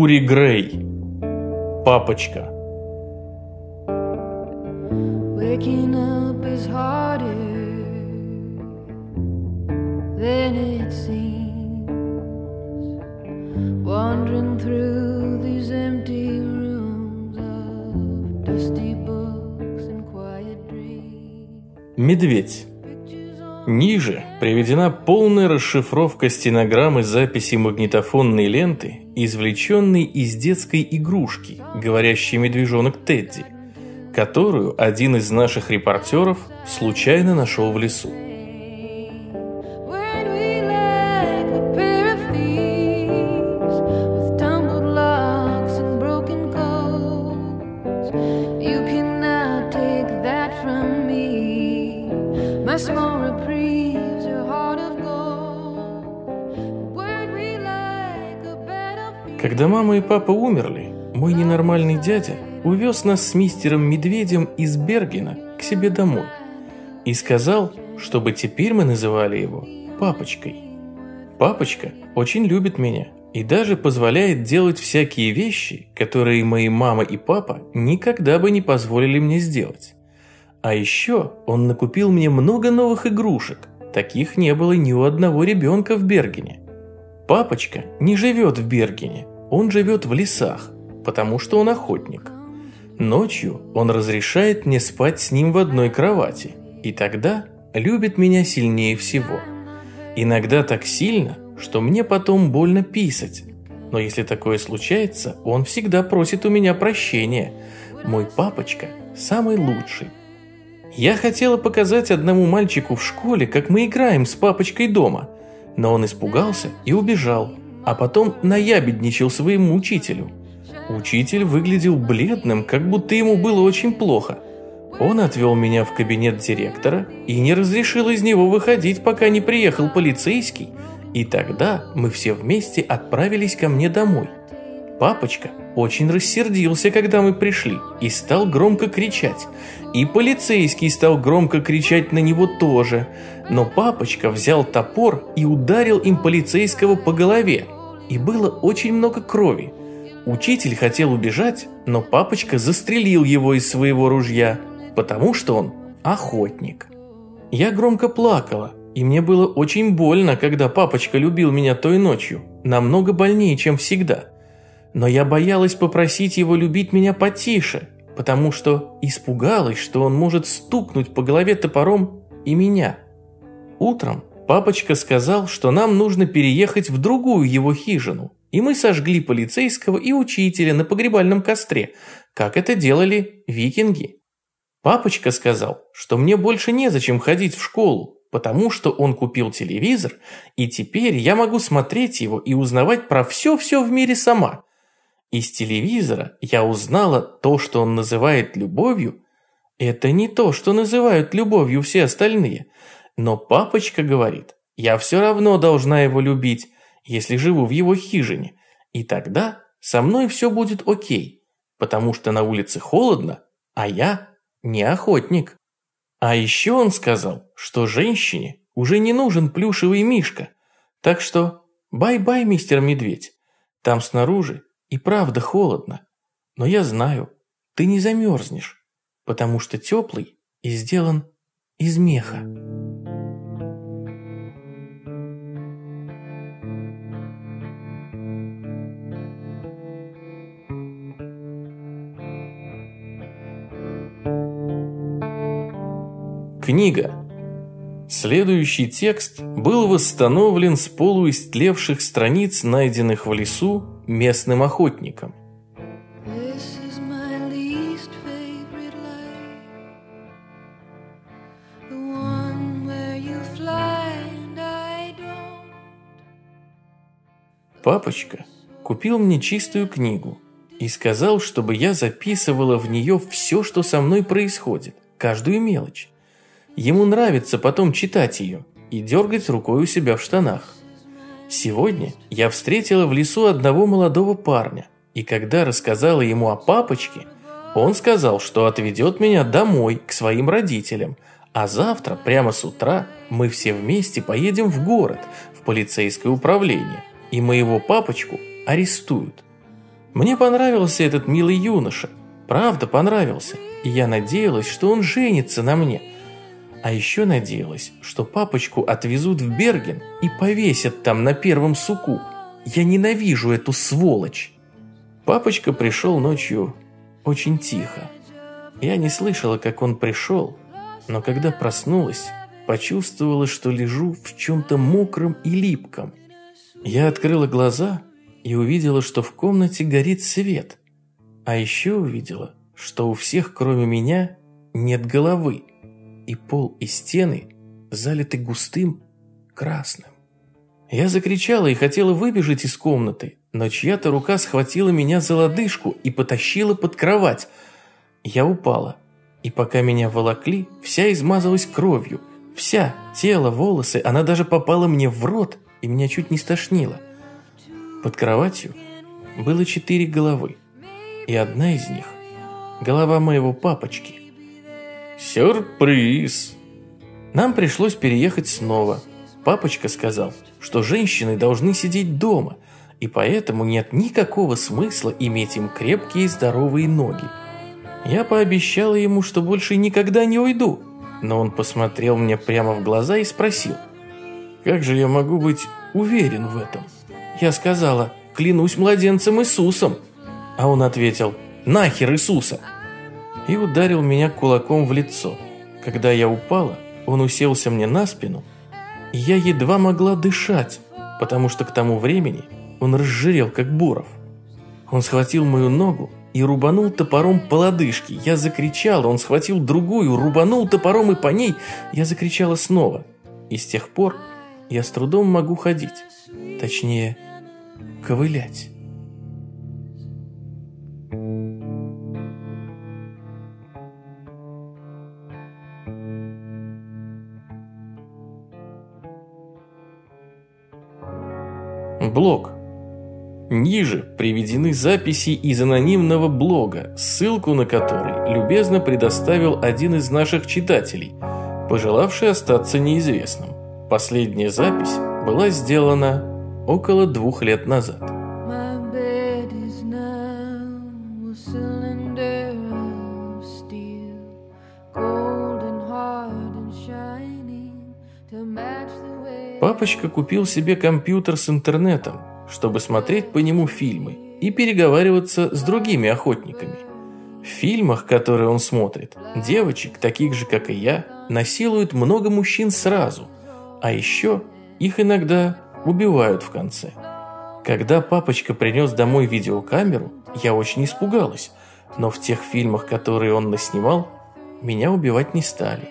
Ури Грей. Папочка. Waking up is harder than it seems. Wandering through these empty rooms of dusty books and quiet dreams. Медведь. Ниже приведена полная расшифровка стенограммы записи магнитофонной ленты, извлеченной из детской игрушки, говорящий медвежонок Тедди, которую один из наших репортеров случайно нашел в лесу. Когда мама и папа умерли, мой ненормальный дядя увез нас с мистером Медведем из Бергена к себе домой и сказал, чтобы теперь мы называли его папочкой. Папочка очень любит меня и даже позволяет делать всякие вещи, которые мои мама и папа никогда бы не позволили мне сделать. А еще он накупил мне много новых игрушек. Таких не было ни у одного ребенка в Бергене. Папочка не живет в Бергене, он живет в лесах, потому что он охотник. Ночью он разрешает мне спать с ним в одной кровати, и тогда любит меня сильнее всего. Иногда так сильно, что мне потом больно писать. Но если такое случается, он всегда просит у меня прощения. Мой папочка самый лучший. Я хотела показать одному мальчику в школе, как мы играем с папочкой дома, но он испугался и убежал, а потом наябедничал своему учителю. Учитель выглядел бледным, как будто ему было очень плохо. Он отвел меня в кабинет директора и не разрешил из него выходить, пока не приехал полицейский, и тогда мы все вместе отправились ко мне домой. Папочка очень рассердился, когда мы пришли, и стал громко кричать. И полицейский стал громко кричать на него тоже. Но папочка взял топор и ударил им полицейского по голове. И было очень много крови. Учитель хотел убежать, но папочка застрелил его из своего ружья, потому что он охотник. Я громко плакала, и мне было очень больно, когда папочка любил меня той ночью, намного больнее, чем всегда. Но я боялась попросить его любить меня потише, потому что испугалась, что он может стукнуть по голове топором и меня. Утром папочка сказал, что нам нужно переехать в другую его хижину, и мы сожгли полицейского и учителя на погребальном костре, как это делали викинги. Папочка сказал, что мне больше незачем ходить в школу, потому что он купил телевизор, и теперь я могу смотреть его и узнавать про все-все в мире сама. Из телевизора я узнала то, что он называет любовью. Это не то, что называют любовью все остальные. Но папочка говорит, я все равно должна его любить, если живу в его хижине. И тогда со мной все будет окей, потому что на улице холодно, а я не охотник. А еще он сказал, что женщине уже не нужен плюшевый мишка. Так что bye-bye, мистер Медведь. Там снаружи и правда холодно. Но я знаю, ты не замерзнешь, потому что теплый и сделан из меха. Книга. Следующий текст был восстановлен с полуистлевших страниц, найденных в лесу местным охотником. Папочка купил мне чистую книгу и сказал, чтобы я записывала в нее все, что со мной происходит, каждую мелочь. Ему нравится потом читать ее и дергать рукой у себя в штанах. Сегодня я встретила в лесу одного молодого парня, и когда рассказала ему о папочке, он сказал, что отведет меня домой к своим родителям, а завтра, прямо с утра, мы все вместе поедем в город, в полицейское управление, и моего папочку арестуют. Мне понравился этот милый юноша. Правда, понравился. И я надеялась, что он женится на мне. А еще надеялась, что папочку отвезут в Берген и повесят там на первом суку. Я ненавижу эту сволочь. Папочка пришел ночью очень тихо. Я не слышала, как он пришел, но когда проснулась, почувствовала, что лежу в чем-то мокром и липком. Я открыла глаза и увидела, что в комнате горит свет. А еще увидела, что у всех, кроме меня, нет головы, и пол и стены залиты густым красным. Я закричала и хотела выбежать из комнаты, но чья-то рука схватила меня за лодыжку и потащила под кровать. Я упала, и пока меня волокли, вся измазалась кровью. Вся, тело, волосы, она даже попала мне в рот, и меня чуть не стошнило. Под кроватью было четыре головы, и одна из них – голова моего папочки. Сюрприз! Нам пришлось переехать снова. Папочка сказал, что женщины должны сидеть дома – и поэтому нет никакого смысла иметь им крепкие и здоровые ноги. Я пообещала ему, что больше никогда не уйду, но он посмотрел мне прямо в глаза и спросил, «Как же я могу быть уверен в этом?» Я сказала, «Клянусь младенцем Иисусом», а он ответил, «Нахер Иисуса!» И ударил меня кулаком в лицо. Когда я упала, он уселся мне на спину, и я едва могла дышать, потому что к тому времени он разжирел, как Буров. Он схватил мою ногу и рубанул топором по лодыжке. Я закричала, он схватил другую, рубанул топором и по ней. Я закричала снова. И с тех пор я с трудом могу ходить. Точнее, ковылять. Блок. Ниже приведены записи из анонимного блога, ссылку на который любезно предоставил один из наших читателей, пожелавший остаться неизвестным. Последняя запись была сделана около двух лет назад. Папочка купил себе компьютер с интернетом, чтобы смотреть по нему фильмы и переговариваться с другими охотниками. В фильмах, которые он смотрит, девочек, таких же, как и я, насилуют много мужчин сразу, а еще их иногда убивают в конце. Когда папочка принес домой видеокамеру, я очень испугалась, но в тех фильмах, которые он наснимал, меня убивать не стали.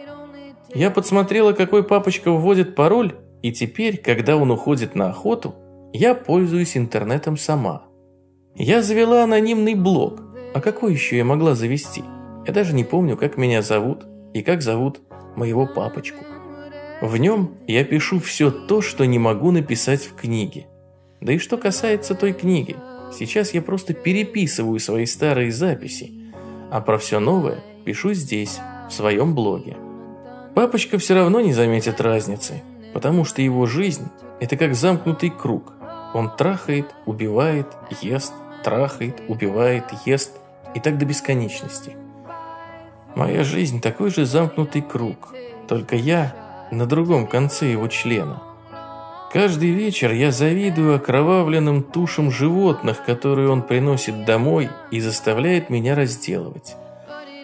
Я подсмотрела, какой папочка вводит пароль, и теперь, когда он уходит на охоту, я пользуюсь интернетом сама. Я завела анонимный блог. А какой еще я могла завести? Я даже не помню, как меня зовут и как зовут моего папочку. В нем я пишу все то, что не могу написать в книге. Да и что касается той книги, сейчас я просто переписываю свои старые записи, а про все новое пишу здесь, в своем блоге. Папочка все равно не заметит разницы, потому что его жизнь – это как замкнутый круг. Он трахает, убивает, ест, трахает, убивает, ест и так до бесконечности. Моя жизнь такой же замкнутый круг, только я на другом конце его члена. Каждый вечер я завидую окровавленным тушам животных, которые он приносит домой и заставляет меня разделывать.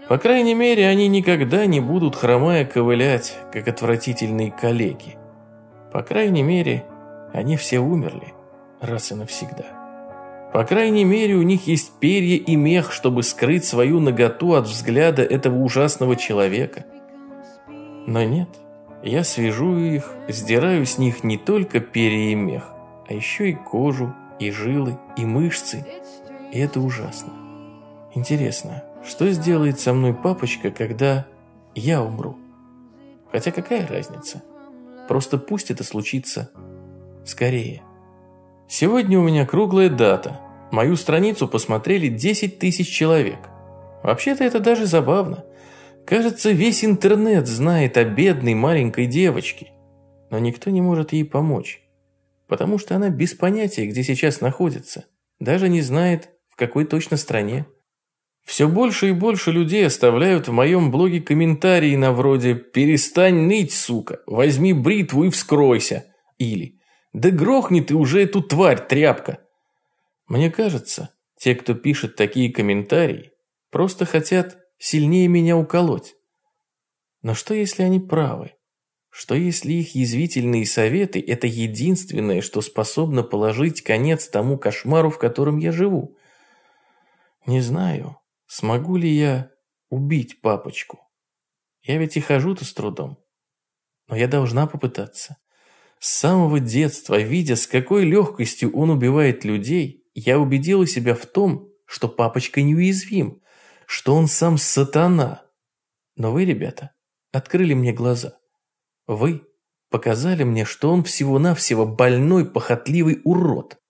По крайней мере, они никогда не будут хромая ковылять, как отвратительные калеки. По крайней мере, они все умерли раз и навсегда. По крайней мере, у них есть перья и мех, чтобы скрыть свою наготу от взгляда этого ужасного человека. Но нет, я свяжу их, сдираю с них не только перья и мех, а еще и кожу, и жилы, и мышцы. И это ужасно. Интересно, что сделает со мной папочка, когда я умру? Хотя какая разница? Просто пусть это случится скорее. Сегодня у меня круглая дата. Мою страницу посмотрели 10 тысяч человек. Вообще-то это даже забавно. Кажется, весь интернет знает о бедной маленькой девочке. Но никто не может ей помочь. Потому что она без понятия, где сейчас находится. Даже не знает, в какой точно стране. Все больше и больше людей оставляют в моем блоге комментарии на вроде «Перестань ныть, сука, возьми бритву и вскройся» или «Да грохни ты уже эту тварь, тряпка». Мне кажется, те, кто пишет такие комментарии, просто хотят сильнее меня уколоть. Но что, если они правы? Что, если их язвительные советы – это единственное, что способно положить конец тому кошмару, в котором я живу? Не знаю. Смогу ли я убить папочку? Я ведь и хожу-то с трудом. Но я должна попытаться. С самого детства, видя, с какой легкостью он убивает людей, я убедила себя в том, что папочка неуязвим, что он сам сатана. Но вы, ребята, открыли мне глаза. Вы показали мне, что он всего-навсего больной, похотливый урод.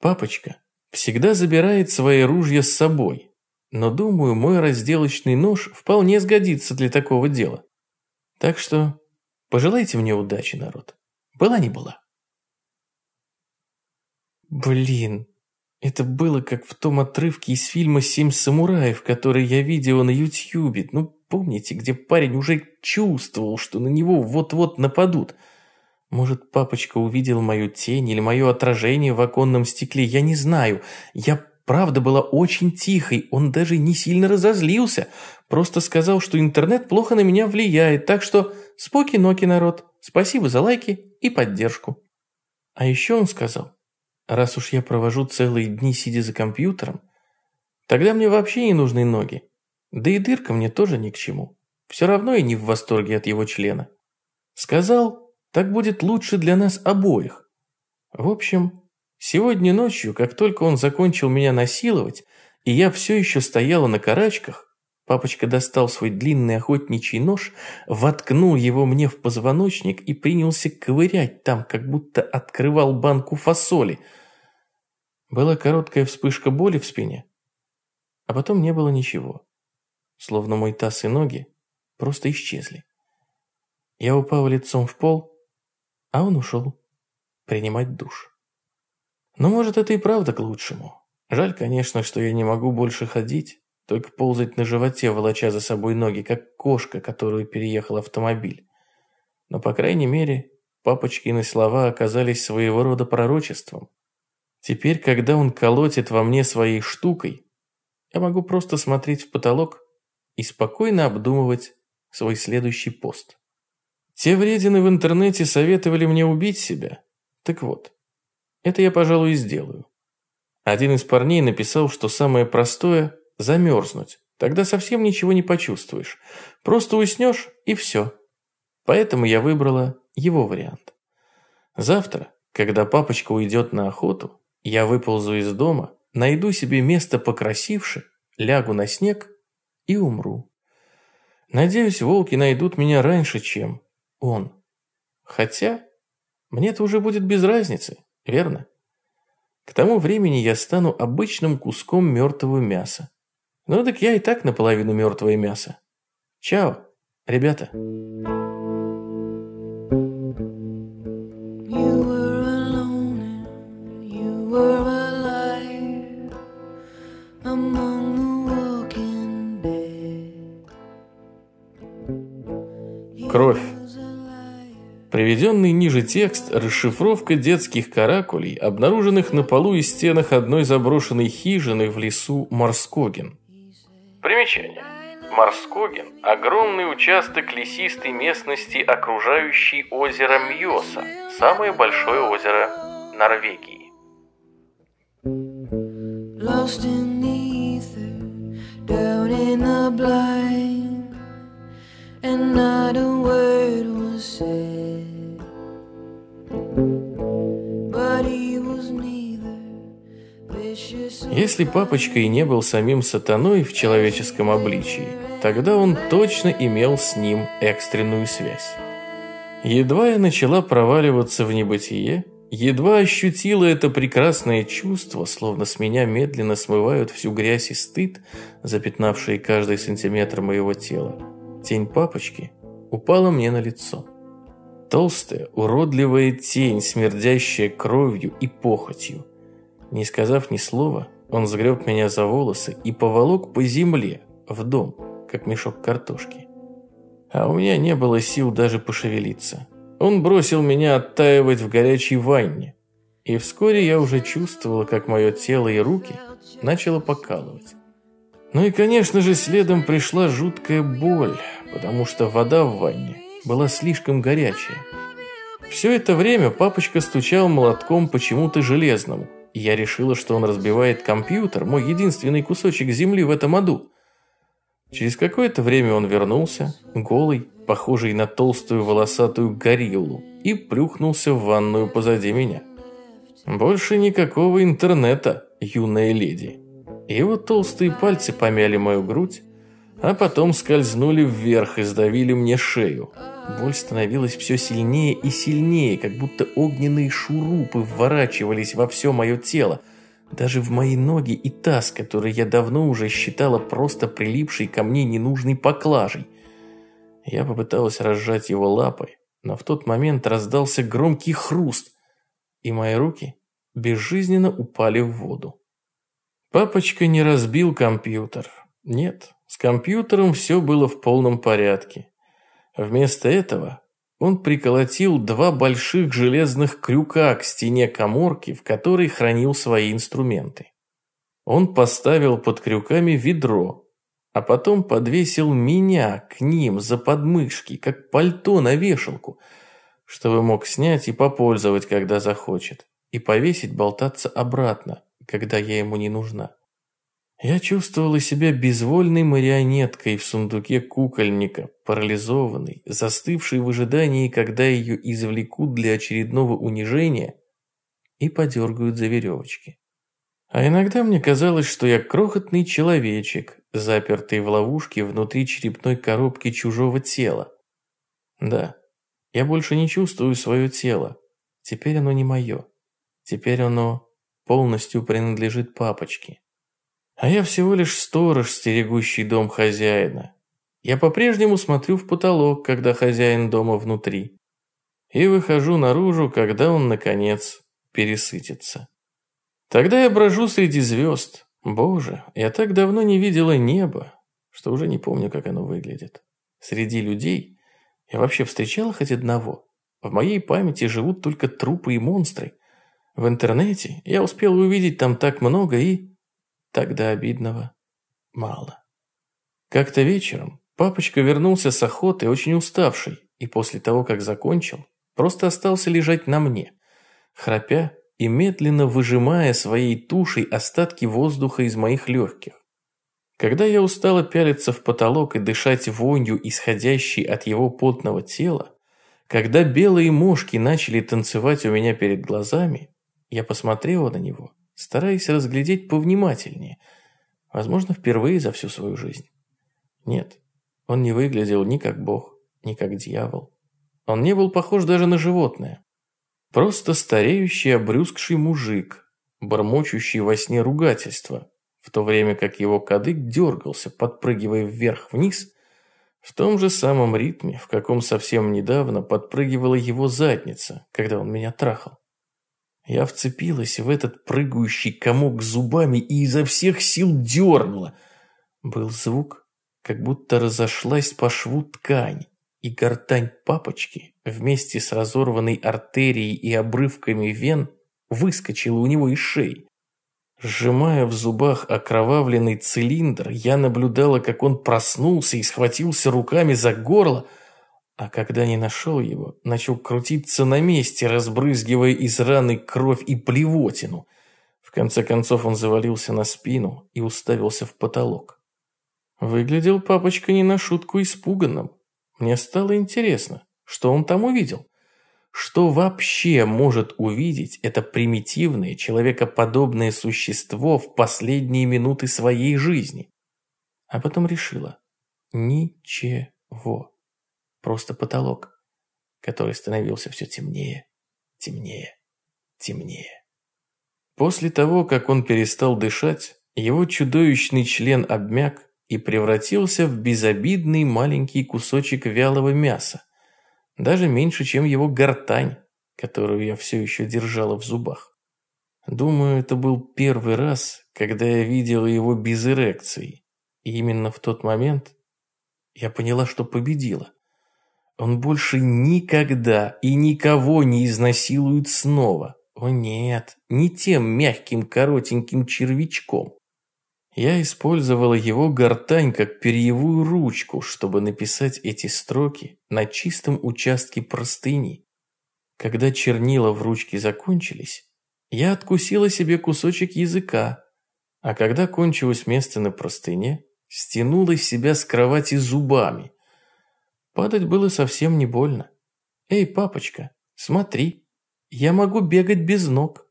Папочка всегда забирает свои ружья с собой, но думаю, мой разделочный нож вполне сгодится для такого дела. Так что пожелайте мне удачи, народ. Была не была. Блин, это было как в том отрывке из фильма «Семь самураев», который я видела на Ютьюбе. Ну, помните, где парень уже чувствовал, что на него вот-вот нападут? Может, папочка увидел мою тень или мое отражение в оконном стекле, я не знаю. Я правда была очень тихой, он даже не сильно разозлился. Просто сказал, что интернет плохо на меня влияет, так что споки-ноки, народ. Спасибо за лайки и поддержку. А еще он сказал, раз уж я провожу целые дни сидя за компьютером, тогда мне вообще не нужны ноги. Да и дырка мне тоже ни к чему. Все равно я не в восторге от его члена. Сказал, так будет лучше для нас обоих. В общем, Сегодня ночью, как только он закончил меня насиловать, и я все еще стояла на карачках, папочка достал свой длинный охотничий нож, воткнул его мне в позвоночник и принялся ковырять там, как будто открывал банку фасоли. Была короткая вспышка боли в спине, а потом не было ничего. Словно мой таз и ноги просто исчезли. Я упал лицом в пол, а он ушел принимать душ. Но может это и правда к лучшему. Жаль, конечно, что я не могу больше ходить, только ползать на животе, волоча за собой ноги, как кошка, которую переехал автомобиль. Но, по крайней мере, папочкины слова оказались своего рода пророчеством. Теперь, когда он колотит во мне своей штукой, я могу просто смотреть в потолок и спокойно обдумывать свой следующий пост. Те вредины в интернете советовали мне убить себя. Так вот, это я, пожалуй, и сделаю. Один из парней написал, что самое простое – замерзнуть. Тогда совсем ничего не почувствуешь. Просто уснешь и все. Поэтому я выбрала его вариант. Завтра, когда папочка уйдет на охоту, я выползу из дома, найду себе место покрасивше, лягу на снег и умру. Надеюсь, волки найдут меня раньше, чем он. Хотя мне это уже будет без разницы верно? К тому времени я стану обычным куском мертвого мяса. Ну так я и так наполовину мертвое мясо. Чао, ребята. Кровь. Приведенный ниже текст – расшифровка детских каракулей, обнаруженных на полу и стенах одной заброшенной хижины в лесу Морскоген. Примечание. Морскоген – огромный участок лесистой местности, окружающий озеро Мьоса, самое большое озеро Норвегии. Lost in the ether, down in the blind, and not a word Если папочка и не был самим сатаной в человеческом обличии, тогда он точно имел с ним экстренную связь. Едва я начала проваливаться в небытие, едва ощутила это прекрасное чувство, словно с меня медленно смывают всю грязь и стыд, запятнавшие каждый сантиметр моего тела. Тень папочки упала мне на лицо. Толстая, уродливая тень, смердящая кровью и похотью. Не сказав ни слова, он сгреб меня за волосы и поволок по земле, в дом, как мешок картошки. А у меня не было сил даже пошевелиться. Он бросил меня оттаивать в горячей ванне. И вскоре я уже чувствовала, как мое тело и руки начало покалывать. Ну и, конечно же, следом пришла жуткая боль, потому что вода в ванне была слишком горячая. Все это время папочка стучал молотком почему-то железному. Я решила, что он разбивает компьютер, мой единственный кусочек земли в этом аду. Через какое-то время он вернулся, голый, похожий на толстую волосатую гориллу, и плюхнулся в ванную позади меня. Больше никакого интернета, юная леди. Его толстые пальцы помяли мою грудь, а потом скользнули вверх и сдавили мне шею. Боль становилась все сильнее и сильнее, как будто огненные шурупы вворачивались во все мое тело, даже в мои ноги и таз, который я давно уже считала просто прилипшей ко мне ненужной поклажей. Я попыталась разжать его лапой, но в тот момент раздался громкий хруст, и мои руки безжизненно упали в воду. Папочка не разбил компьютер. Нет, с компьютером все было в полном порядке. Вместо этого он приколотил два больших железных крюка к стене коморки, в которой хранил свои инструменты. Он поставил под крюками ведро, а потом подвесил меня к ним за подмышки, как пальто на вешалку, чтобы мог снять и попользовать, когда захочет, и повесить болтаться обратно, когда я ему не нужна. Я чувствовала себя безвольной марионеткой в сундуке кукольника, парализованной, застывшей в ожидании, когда ее извлекут для очередного унижения и подергают за веревочки. А иногда мне казалось, что я крохотный человечек, запертый в ловушке внутри черепной коробки чужого тела. Да, я больше не чувствую свое тело. Теперь оно не мое. Теперь оно полностью принадлежит папочке. А я всего лишь сторож, стерегущий дом хозяина. Я по-прежнему смотрю в потолок, когда хозяин дома внутри. И выхожу наружу, когда он, наконец, пересытится. Тогда я брожу среди звезд. Боже, я так давно не видела неба, что уже не помню, как оно выглядит. Среди людей я вообще встречала хоть одного. В моей памяти живут только трупы и монстры. В интернете я успел увидеть там так много и... Тогда обидного мало. Как-то вечером папочка вернулся с охоты очень уставший, и после того, как закончил, просто остался лежать на мне, храпя и медленно выжимая своей тушей остатки воздуха из моих легких. Когда я устала пялиться в потолок и дышать вонью, исходящей от его потного тела, когда белые мошки начали танцевать у меня перед глазами, я посмотрела на него стараясь разглядеть повнимательнее, возможно, впервые за всю свою жизнь. Нет, он не выглядел ни как бог, ни как дьявол. Он не был похож даже на животное. Просто стареющий обрюзгший мужик, бормочущий во сне ругательства, в то время как его кадык дергался, подпрыгивая вверх-вниз, в том же самом ритме, в каком совсем недавно подпрыгивала его задница, когда он меня трахал. Я вцепилась в этот прыгающий комок зубами и изо всех сил дернула. Был звук, как будто разошлась по шву ткань, и гортань папочки вместе с разорванной артерией и обрывками вен выскочила у него из шеи. Сжимая в зубах окровавленный цилиндр, я наблюдала, как он проснулся и схватился руками за горло, а когда не нашел его, начал крутиться на месте, разбрызгивая из раны кровь и плевотину. В конце концов он завалился на спину и уставился в потолок. Выглядел папочка не на шутку испуганным. Мне стало интересно, что он там увидел. Что вообще может увидеть это примитивное, человекоподобное существо в последние минуты своей жизни? А потом решила. Ничего просто потолок, который становился все темнее, темнее, темнее. После того, как он перестал дышать, его чудовищный член обмяк и превратился в безобидный маленький кусочек вялого мяса, даже меньше, чем его гортань, которую я все еще держала в зубах. Думаю, это был первый раз, когда я видела его без эрекции. И именно в тот момент я поняла, что победила. Он больше никогда и никого не изнасилует снова. О нет, не тем мягким коротеньким червячком. Я использовала его гортань как перьевую ручку, чтобы написать эти строки на чистом участке простыни. Когда чернила в ручке закончились, я откусила себе кусочек языка, а когда кончилось место на простыне, стянула себя с кровати зубами. Падать было совсем не больно. «Эй, папочка, смотри, я могу бегать без ног».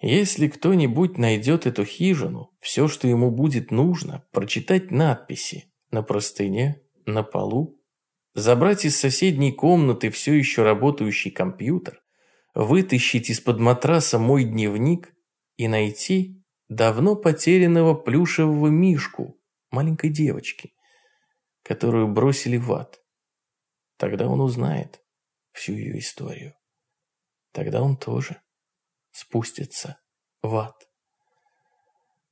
Если кто-нибудь найдет эту хижину, все, что ему будет нужно, прочитать надписи на простыне, на полу, забрать из соседней комнаты все еще работающий компьютер, вытащить из-под матраса мой дневник и найти давно потерянного плюшевого мишку маленькой девочки, которую бросили в ад. Тогда он узнает всю ее историю. Тогда он тоже спустится в ад.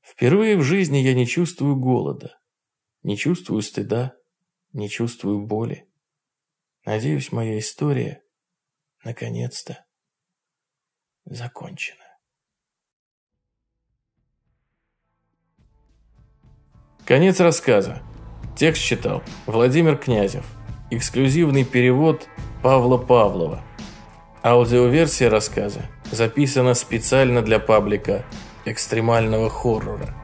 Впервые в жизни я не чувствую голода, не чувствую стыда, не чувствую боли. Надеюсь, моя история наконец-то закончена. Конец рассказа. Текст читал Владимир Князев. Эксклюзивный перевод Павла Павлова. Аудиоверсия рассказа записана специально для паблика экстремального хоррора.